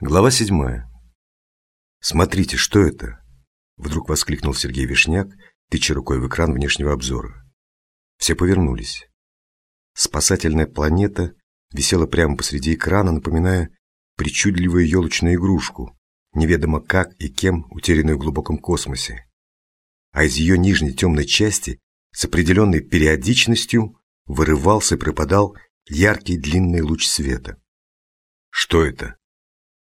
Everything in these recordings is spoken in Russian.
Глава седьмая. «Смотрите, что это?» Вдруг воскликнул Сергей Вишняк, тыча рукой в экран внешнего обзора. Все повернулись. Спасательная планета висела прямо посреди экрана, напоминая причудливую елочную игрушку, неведомо как и кем утерянную в глубоком космосе. А из ее нижней темной части с определенной периодичностью вырывался и пропадал яркий длинный луч света. «Что это?» –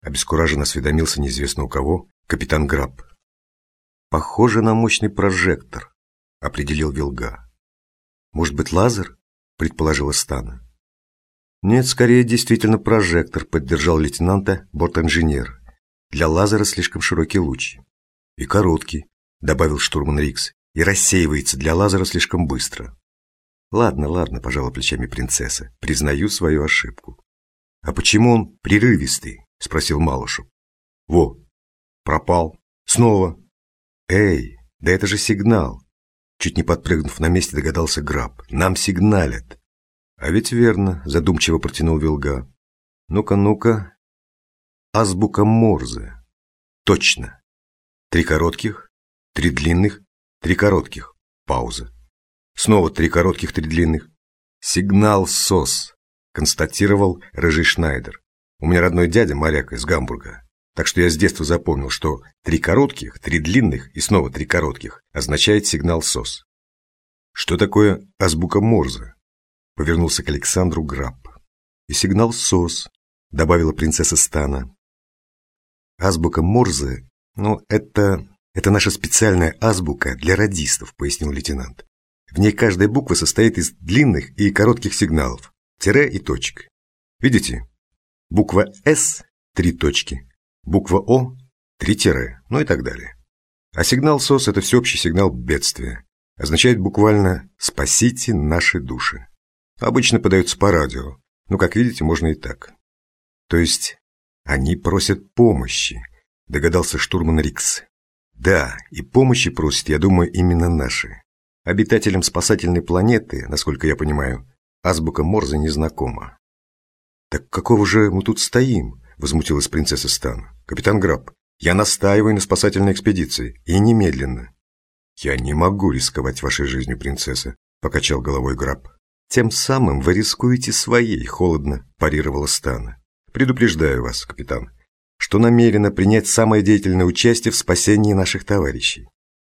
обескураженно осведомился неизвестно у кого капитан Граб. «Похоже на мощный прожектор», – определил Вилга. «Может быть, лазер?» – предположила Стана. «Нет, скорее, действительно прожектор», – поддержал лейтенанта бортинженер. «Для лазера слишком широкий луч». «И короткий», – добавил штурман Рикс, – «и рассеивается для лазера слишком быстро». «Ладно, ладно», – пожала плечами принцесса, – «признаю свою ошибку». «А почему он прерывистый?» – спросил Малышев. «Во, пропал. Снова». «Эй, да это же сигнал!» Чуть не подпрыгнув на месте, догадался Граб. «Нам сигналят!» «А ведь верно», – задумчиво протянул Вилга. «Ну-ка, ну-ка. Азбука Морзе. Точно. Три коротких, три длинных, три коротких. Пауза. Снова три коротких, три длинных. Сигнал СОС, констатировал Рыжий Шнайдер. У меня родной дядя моряк из Гамбурга. Так что я с детства запомнил, что три коротких, три длинных и снова три коротких означает сигнал СОС. Что такое азбука Морзе? Повернулся к Александру Граб. И сигнал СОС, добавила принцесса Стана. Азбука Морзе, ну, это... это наша специальная азбука для радистов, пояснил лейтенант. В ней каждая буква состоит из длинных и коротких сигналов, тире и точек. Видите? Буква «С» – три точки, буква «О» – три тире, ну и так далее. А сигнал СОС – это всеобщий сигнал бедствия. Означает буквально «спасите наши души». Обычно подается по радио, но, как видите, можно и так. То есть они просят помощи, догадался штурман Рикс. Да, и помощи просят, я думаю, именно наши. Обитателям спасательной планеты, насколько я понимаю, азбука Морзе не знакома. «Так какого же мы тут стоим?» – возмутилась принцесса Стан. «Капитан Граб, я настаиваю на спасательной экспедиции, и немедленно». «Я не могу рисковать вашей жизнью, принцесса», – покачал головой Граб. «Тем самым вы рискуете своей», – холодно парировала Стана. «Предупреждаю вас, капитан, что намерена принять самое деятельное участие в спасении наших товарищей.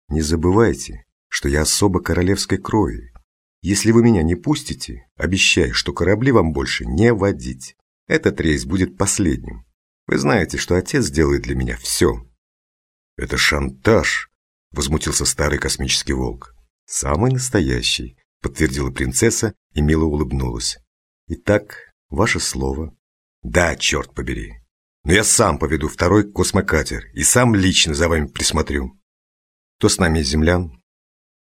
Не забывайте, что я особо королевской крови. Если вы меня не пустите, обещаю, что корабли вам больше не водить. Этот рейс будет последним. Вы знаете, что отец делает для меня все. Это шантаж, возмутился старый космический волк. Самый настоящий, подтвердила принцесса и мило улыбнулась. Итак, ваше слово. Да, черт побери. Но я сам поведу второй космокатер и сам лично за вами присмотрю. Кто с нами из землян?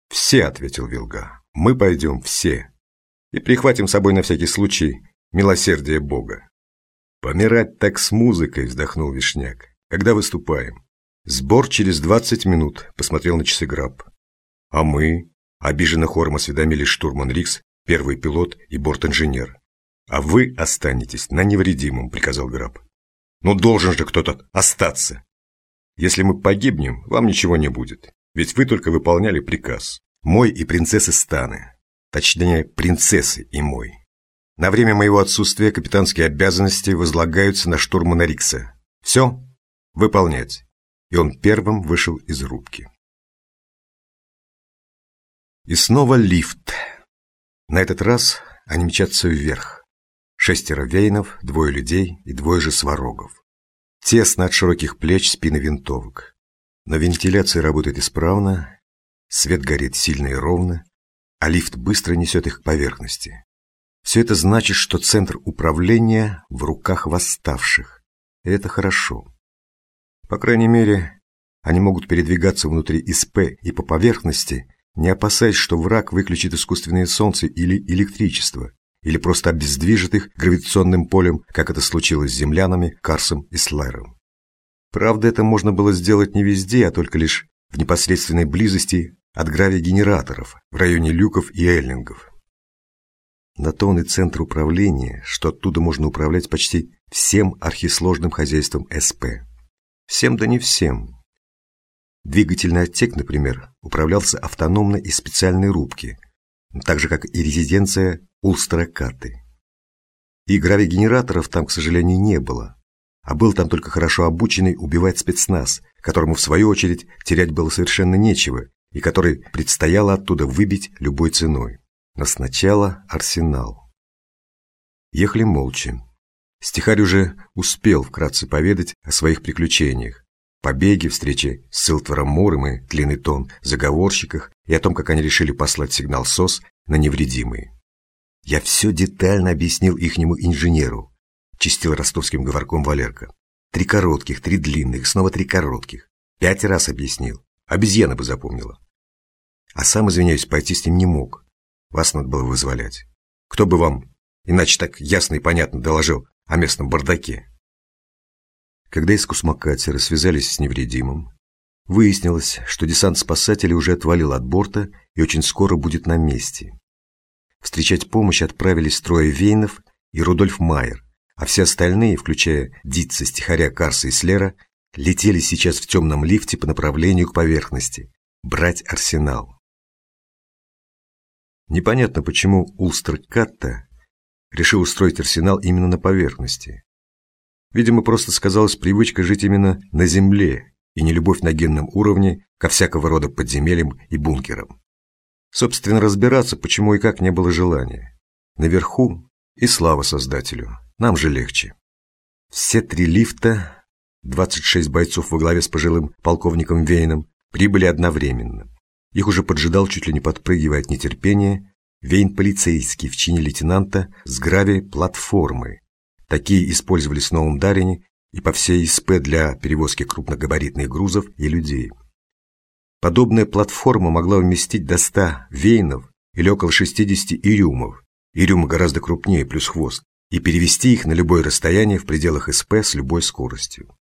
«Все», — ответил Вилга, — «мы пойдем все. И прихватим с собой на всякий случай милосердие Бога». «Помирать так с музыкой», — вздохнул Вишняк. «Когда выступаем?» «Сбор через двадцать минут», — посмотрел на часы Граб. «А мы?» — обиженно хором осведомились штурман Рикс, первый пилот и борт-инженер. «А вы останетесь на невредимом», — приказал Граб. «Но должен же кто-то остаться. Если мы погибнем, вам ничего не будет. Ведь вы только выполняли приказ. Мой и принцессы Станы. Точнее, принцессы и мой. На время моего отсутствия капитанские обязанности возлагаются на штурмана Рикса. Все? Выполнять. И он первым вышел из рубки. И снова лифт. На этот раз они мчатся вверх. Шестеро вейнов, двое людей и двое же сварогов. Тесно от широких плеч спины винтовок. Но вентиляция работает исправно, свет горит сильно и ровно, а лифт быстро несет их к поверхности. Все это значит, что центр управления в руках восставших. И это хорошо. По крайней мере, они могут передвигаться внутри ИСП и по поверхности, не опасаясь, что враг выключит искусственное солнце или электричество, или просто обездвижит их гравитационным полем, как это случилось с землянами, Карсом и Слайром. Правда, это можно было сделать не везде, а только лишь в непосредственной близости от гравигенераторов в районе люков и эллингов. На то он и центр управления, что оттуда можно управлять почти всем архисложным хозяйством СП. Всем да не всем. Двигательный отсек, например, управлялся автономно из специальной рубки, так же, как и резиденция Улстракаты. И гравигенераторов там, к сожалению, не было, а был там только хорошо обученный убивать спецназ, которому, в свою очередь, терять было совершенно нечего, и который предстояло оттуда выбить любой ценой. Но сначала арсенал. Ехали молча. Стихарь уже успел вкратце поведать о своих приключениях. Побеге, встрече с Силтвером Муром и Тлиный Тон, заговорщиках и о том, как они решили послать сигнал СОС на невредимые. «Я все детально объяснил ихнему инженеру», — чистил ростовским говорком Валерка. «Три коротких, три длинных, снова три коротких. Пять раз объяснил. Обезьяна бы запомнила. А сам, извиняюсь, пойти с ним не мог. Вас надо было вызволять. Кто бы вам иначе так ясно и понятно доложил о местном бардаке? Когда из космокатера связались с невредимым, выяснилось, что десант спасателей уже отвалил от борта и очень скоро будет на месте. Встречать помощь отправились трое Вейнов и Рудольф Майер, а все остальные, включая Дитца, Стихаря, Карса и Слера, летели сейчас в темном лифте по направлению к поверхности, брать арсенал. Непонятно, почему Улстер Катта решил устроить арсенал именно на поверхности. Видимо, просто сказалась привычка жить именно на земле и не любовь на генном уровне ко всякого рода подземельям и бункерам. Собственно, разбираться, почему и как не было желания. Наверху и слава Создателю, нам же легче. Все три лифта, 26 бойцов во главе с пожилым полковником Вейном, прибыли одновременно. Их уже поджидал, чуть ли не подпрыгивая от нетерпения, Вейн полицейский в чине лейтенанта с грави платформы. Такие использовались в Новом Дарине и по всей ИСП для перевозки крупногабаритных грузов и людей. Подобная платформа могла вместить до 100 вейнов или около 60 ирюмов, ирюмы гораздо крупнее плюс хвост, и перевести их на любое расстояние в пределах СП с любой скоростью.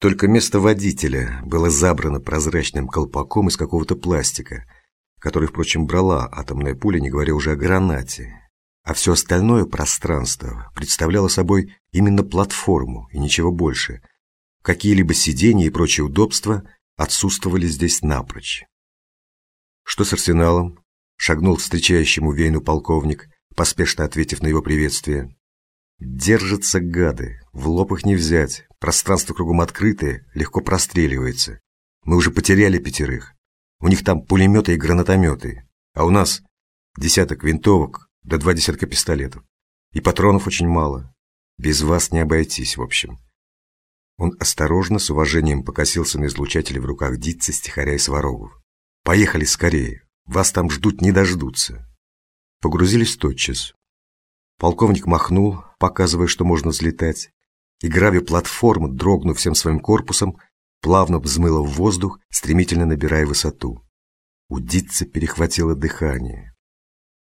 Только место водителя было забрано прозрачным колпаком из какого-то пластика, который, впрочем, брала атомная пуля, не говоря уже о гранате. А все остальное пространство представляло собой именно платформу и ничего больше. Какие-либо сиденья и прочие удобства отсутствовали здесь напрочь. «Что с арсеналом?» — шагнул встречающему Вейну полковник, поспешно ответив на его приветствие. Держатся гады, в лоб их не взять, пространство кругом открытое, легко простреливается. Мы уже потеряли пятерых. У них там пулеметы и гранатометы, а у нас десяток винтовок да два десятка пистолетов. И патронов очень мало. Без вас не обойтись, в общем. Он осторожно, с уважением покосился на излучатели в руках Дитца, Стихаря и Сварогов. «Поехали скорее, вас там ждут не дождутся». Погрузились тотчас. Полковник махнул, показывая, что можно взлетать, и грави-платформа, дрогнув всем своим корпусом, плавно взмыла в воздух, стремительно набирая высоту. У Дитца перехватило дыхание.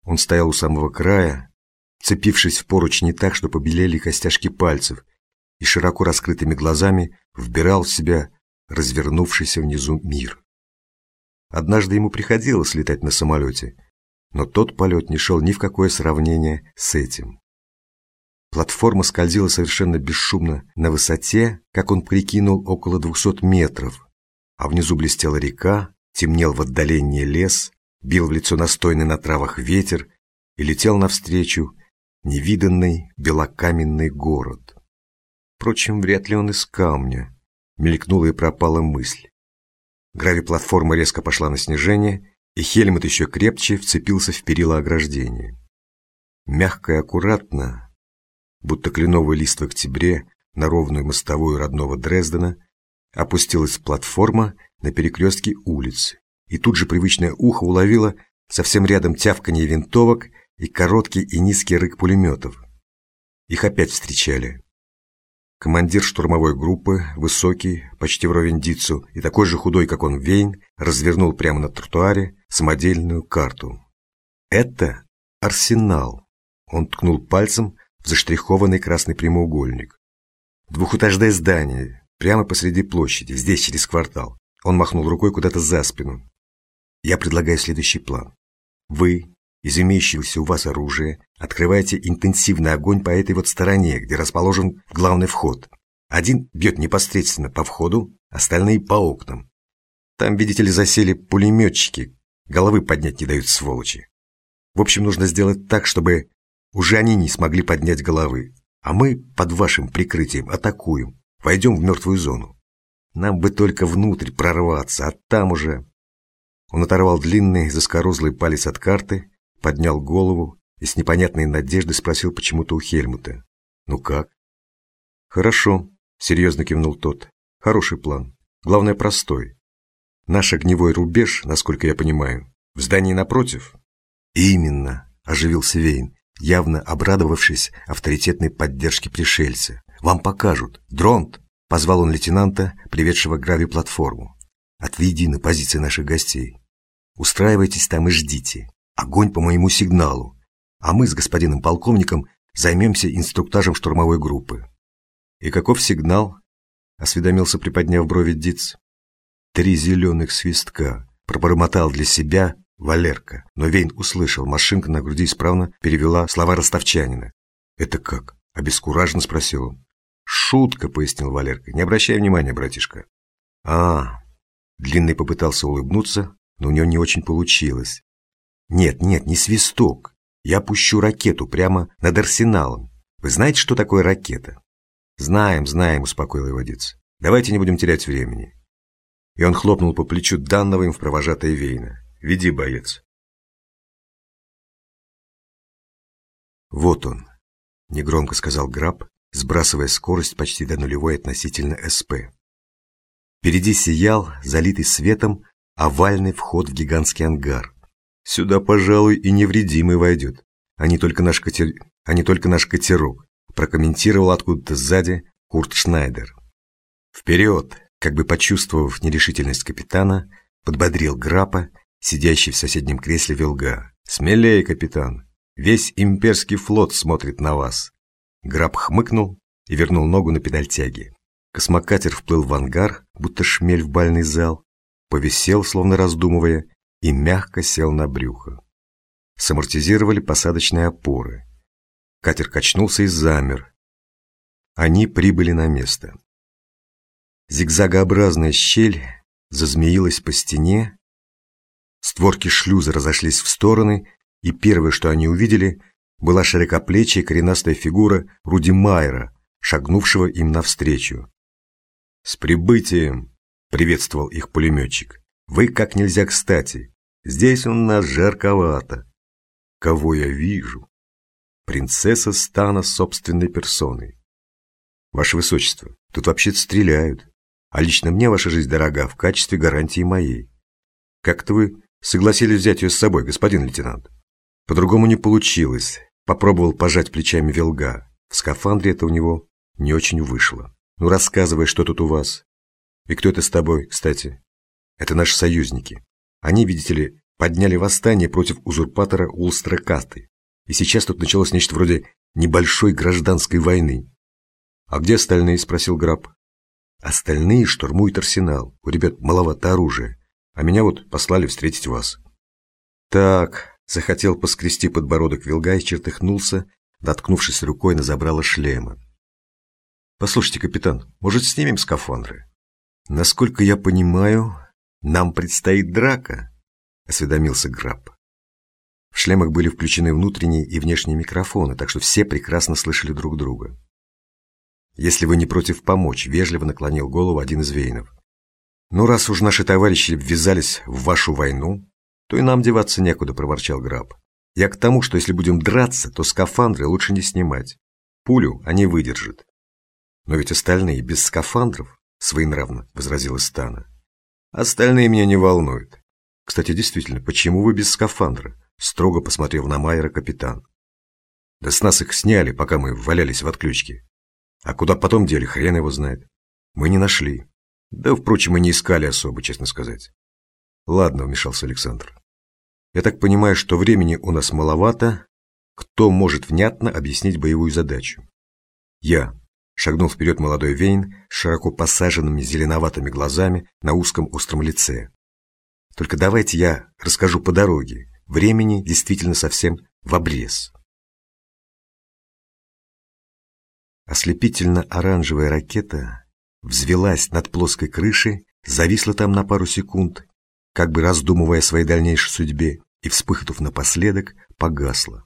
Он стоял у самого края, цепившись в поручни так, что побелели костяшки пальцев, и широко раскрытыми глазами вбирал в себя развернувшийся внизу мир. Однажды ему приходилось летать на самолете – но тот полет не шел ни в какое сравнение с этим. Платформа скользила совершенно бесшумно на высоте, как он прикинул, около двухсот метров, а внизу блестела река, темнел в отдалении лес, бил в лицо настойный на травах ветер и летел навстречу невиданный белокаменный город. Впрочем, вряд ли он из камня, мелькнула и пропала мысль. Грави-платформа резко пошла на снижение, и Хельмут еще крепче вцепился в перила ограждения. Мягко и аккуратно, будто кленовый лист в октябре на ровную мостовую родного Дрездена, опустилась платформа на перекрестке улицы, и тут же привычное ухо уловило совсем рядом тявканье винтовок и короткий и низкий рык пулеметов. Их опять встречали. Командир штурмовой группы, высокий, почти вровень Дицу, и такой же худой, как он, Вейн, развернул прямо на тротуаре самодельную карту. Это арсенал. Он ткнул пальцем в заштрихованный красный прямоугольник. Двухэтажное здание, прямо посреди площади, здесь через квартал. Он махнул рукой куда-то за спину. Я предлагаю следующий план. Вы, из имеющегося у вас оружия, открывайте интенсивный огонь по этой вот стороне, где расположен главный вход. Один бьет непосредственно по входу, остальные по окнам. Там, видите ли, засели пулеметчики, головы поднять не дают сволочи. В общем, нужно сделать так, чтобы уже они не смогли поднять головы, а мы под вашим прикрытием атакуем, войдем в мертвую зону. Нам бы только внутрь прорваться, а там уже... Он оторвал длинный, заскорузлый палец от карты, поднял голову и с непонятной надеждой спросил почему-то у Хельмута. «Ну как?» «Хорошо», — серьезно кивнул тот. «Хороший план. Главное, простой. Наш огневой рубеж, насколько я понимаю, в здании напротив?» «Именно», — оживился Вейн, явно обрадовавшись авторитетной поддержке пришельца. «Вам покажут. Дронт!» — позвал он лейтенанта, приведшего к платформу. «Отведи на позиции наших гостей. Устраивайтесь там и ждите. Огонь по моему сигналу. А мы с господином полковником займемся инструктажем штурмовой группы». «И каков сигнал?» — осведомился, приподняв брови Диц. «Три зеленых свистка», — пробормотал для себя Валерка. Но Вейн услышал, машинка на груди исправно перевела слова ростовчанина. «Это как?» – обескураженно спросил он. «Шутка», – пояснил Валерка. «Не обращай внимания, братишка». «А...» Длинный попытался улыбнуться, но у него не очень получилось. «Нет, нет, не свисток. Я пущу ракету прямо над арсеналом. Вы знаете, что такое ракета?» «Знаем, знаем», – успокоил его отец. «Давайте не будем терять времени». И он хлопнул по плечу данного им в провожатое Вейна. Веди, боец. Вот он, негромко сказал Граб, сбрасывая скорость почти до нулевой относительно СП. Впереди сиял, залитый светом, овальный вход в гигантский ангар. Сюда, пожалуй, и невредимый войдет, а не только наш, катер... а не только наш катерок, прокомментировал откуда-то сзади Курт Шнайдер. Вперед, как бы почувствовав нерешительность капитана, подбодрил Грапа сидящий в соседнем кресле Вилга. «Смелее, капитан! Весь имперский флот смотрит на вас!» Граб хмыкнул и вернул ногу на педаль тяги. Космокатер вплыл в ангар, будто шмель в бальный зал, повисел, словно раздумывая, и мягко сел на брюхо. Самортизировали посадочные опоры. Катер качнулся и замер. Они прибыли на место. Зигзагообразная щель зазмеилась по стене, Створки шлюза разошлись в стороны, и первое, что они увидели, была широкоплечья коренастая фигура Руди Майера, шагнувшего им навстречу. «С прибытием!» — приветствовал их пулеметчик. «Вы как нельзя кстати. Здесь у нас жарковато. Кого я вижу? Принцесса стана собственной персоной. Ваше Высочество, тут вообще-то стреляют, а лично мне ваша жизнь дорога в качестве гарантии моей. Как-то вы Согласились взять ее с собой, господин лейтенант. По-другому не получилось. Попробовал пожать плечами Велга. В скафандре это у него не очень вышло. Ну, рассказывай, что тут у вас. И кто это с тобой, кстати? Это наши союзники. Они, видите ли, подняли восстание против узурпатора Улстра Касты. И сейчас тут началось нечто вроде небольшой гражданской войны. «А где остальные?» – спросил Граб. «Остальные штурмуют арсенал. У ребят маловато оружия. А меня вот послали встретить вас. Так, захотел поскрести подбородок Вилгай, чертыхнулся, доткнувшись рукой на забрало шлема. Послушайте, капитан, может, снимем скафандры? Насколько я понимаю, нам предстоит драка, осведомился Граб. В шлемах были включены внутренние и внешние микрофоны, так что все прекрасно слышали друг друга. «Если вы не против помочь», — вежливо наклонил голову один из вейнов. «Ну, раз уж наши товарищи ввязались в вашу войну, то и нам деваться некуда», – проворчал Граб. «Я к тому, что если будем драться, то скафандры лучше не снимать. Пулю они выдержат». «Но ведь остальные без скафандров», – своенравно возразила Стана. «Остальные меня не волнуют. Кстати, действительно, почему вы без скафандра?» – строго посмотрел на Майера капитан. «Да с нас их сняли, пока мы валялись в отключке. А куда потом дели, хрен его знает. Мы не нашли. Да, впрочем, и не искали особо, честно сказать. Ладно, вмешался Александр. Я так понимаю, что времени у нас маловато. Кто может внятно объяснить боевую задачу? Я. Шагнул вперед молодой Вейн с широко посаженными зеленоватыми глазами на узком остром лице. Только давайте я расскажу по дороге. Времени действительно совсем в обрез. Ослепительно-оранжевая ракета взвелась над плоской крышей, зависла там на пару секунд, как бы раздумывая о своей дальнейшей судьбе, и, вспыхнув напоследок, погасла.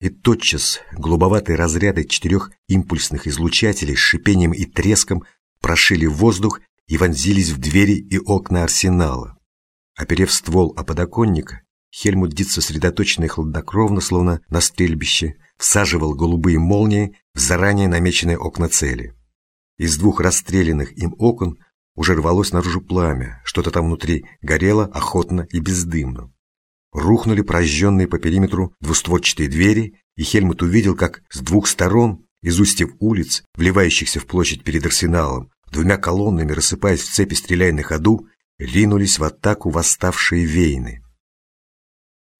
И тотчас голубоватые разряды четырех импульсных излучателей с шипением и треском прошили воздух и вонзились в двери и окна арсенала. Оперев ствол о подоконник, Хельмут Дит сосредоточенно и хладнокровно, словно на стрельбище, всаживал голубые молнии в заранее намеченные окна цели. Из двух расстрелянных им окон уже рвалось наружу пламя, что-то там внутри горело охотно и бездымно. Рухнули прожженные по периметру двустворчатые двери, и Хельмут увидел, как с двух сторон, из устьев улиц, вливающихся в площадь перед арсеналом, двумя колоннами, рассыпаясь в цепи стреляя на ходу, ринулись в атаку восставшие вейны.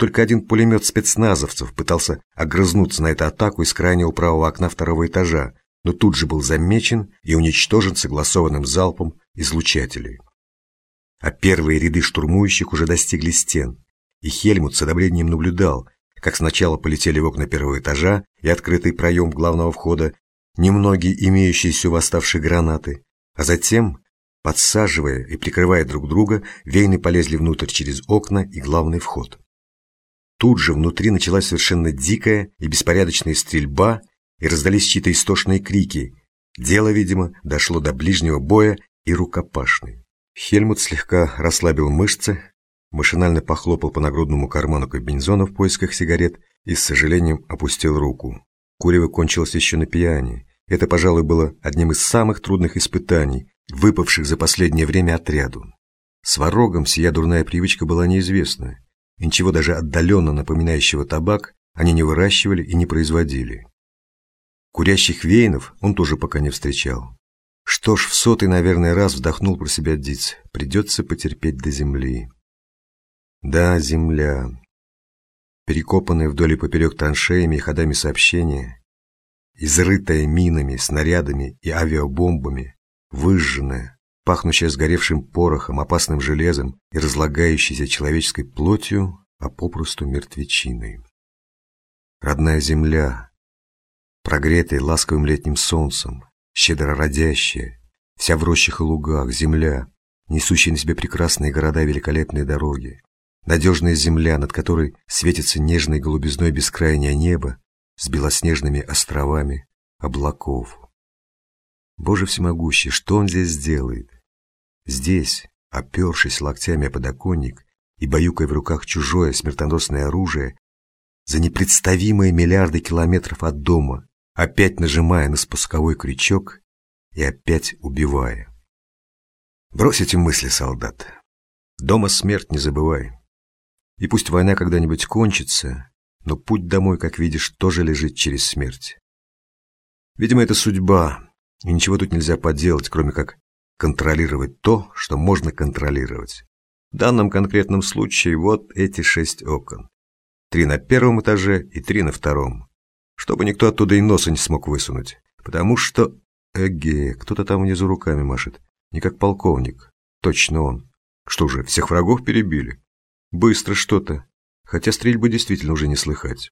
Только один пулемет спецназовцев пытался огрызнуться на эту атаку из крайнего правого окна второго этажа, но тут же был замечен и уничтожен согласованным залпом излучателей. А первые ряды штурмующих уже достигли стен, и Хельмут с одобрением наблюдал, как сначала полетели в окна первого этажа и открытый проем главного входа немногие имеющиеся у восставших гранаты, а затем, подсаживая и прикрывая друг друга, вейны полезли внутрь через окна и главный вход. Тут же внутри началась совершенно дикая и беспорядочная стрельба, и раздались чьи-то истошные крики. Дело, видимо, дошло до ближнего боя и рукопашной. Хельмут слегка расслабил мышцы, машинально похлопал по нагрудному карману комбинезона в поисках сигарет и с сожалением опустил руку. Курево кончилось еще на пьяне. Это, пожалуй, было одним из самых трудных испытаний, выпавших за последнее время отряду. Сварогам сия дурная привычка была неизвестна, и ничего даже отдаленно напоминающего табак они не выращивали и не производили. Курящих веянов он тоже пока не встречал. Что ж, в сотый, наверное, раз вдохнул про себя Диц. Придется потерпеть до земли. Да, земля. Перекопанная вдоль и поперек траншеями и ходами сообщения, изрытая минами, снарядами и авиабомбами, выжженная, пахнущая сгоревшим порохом, опасным железом и разлагающейся человеческой плотью, а попросту мертвечиной. Родная земля, прогретая ласковым летним солнцем, щедро родящая, вся в рощах и лугах, земля, несущая на себе прекрасные города и великолепные дороги, надежная земля, над которой светится нежной голубизной бескрайнее небо с белоснежными островами облаков. Боже всемогущий, что он здесь делает? Здесь, опершись локтями о подоконник и баюкая в руках чужое смертоносное оружие, за непредставимые миллиарды километров от дома, опять нажимая на спусковой крючок и опять убивая. Брось эти мысли, солдат. Дома смерть не забывай. И пусть война когда-нибудь кончится, но путь домой, как видишь, тоже лежит через смерть. Видимо, это судьба, и ничего тут нельзя поделать, кроме как контролировать то, что можно контролировать. В данном конкретном случае вот эти шесть окон. Три на первом этаже и три на втором чтобы никто оттуда и носа не смог высунуть. Потому что... Эге, кто-то там внизу руками машет. Не как полковник. Точно он. Что же, всех врагов перебили? Быстро что-то. Хотя стрельбы действительно уже не слыхать.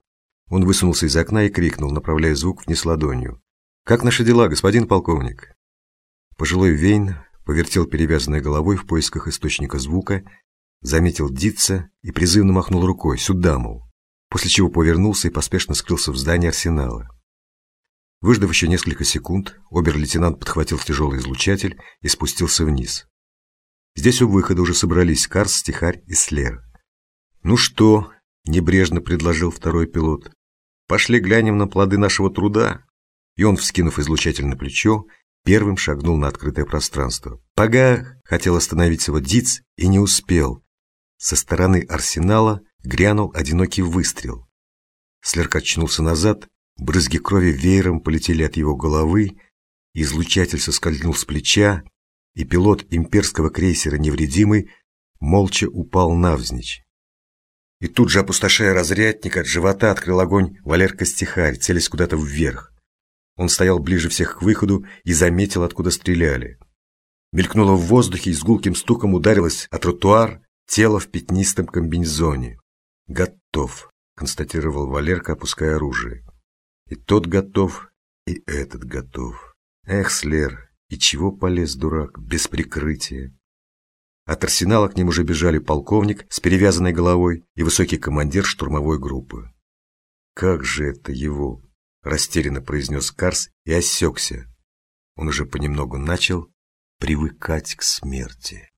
Он высунулся из окна и крикнул, направляя звук вниз ладонью. «Как наши дела, господин полковник?» Пожилой Вейн повертел перевязанной головой в поисках источника звука, заметил Дитца и призывно махнул рукой. «Сюда, мол!» после чего повернулся и поспешно скрылся в здании арсенала. Выждав еще несколько секунд, обер-лейтенант подхватил тяжелый излучатель и спустился вниз. Здесь у выхода уже собрались Карс, Стихарь и Слер. «Ну что?» – небрежно предложил второй пилот. «Пошли глянем на плоды нашего труда». И он, вскинув излучатель на плечо, первым шагнул на открытое пространство. Пага хотел остановить его Диц и не успел. Со стороны арсенала грянул одинокий выстрел. Слерк очнулся назад, брызги крови веером полетели от его головы, излучатель соскользнул с плеча, и пилот имперского крейсера «Невредимый» молча упал навзничь. И тут же, опустошая разрядник, от живота открыл огонь Валерка Стихарь, целясь куда-то вверх. Он стоял ближе всех к выходу и заметил, откуда стреляли. Мелькнуло в воздухе и с гулким стуком ударилось о тротуар тело в пятнистом комбинезоне. «Готов», — констатировал Валерка, опуская оружие. «И тот готов, и этот готов. Эх, Слер, и чего полез, дурак, без прикрытия?» От арсенала к ним уже бежали полковник с перевязанной головой и высокий командир штурмовой группы. Как же это его? растерянно произнес Карс и осекся. Он уже понемногу начал привыкать к смерти.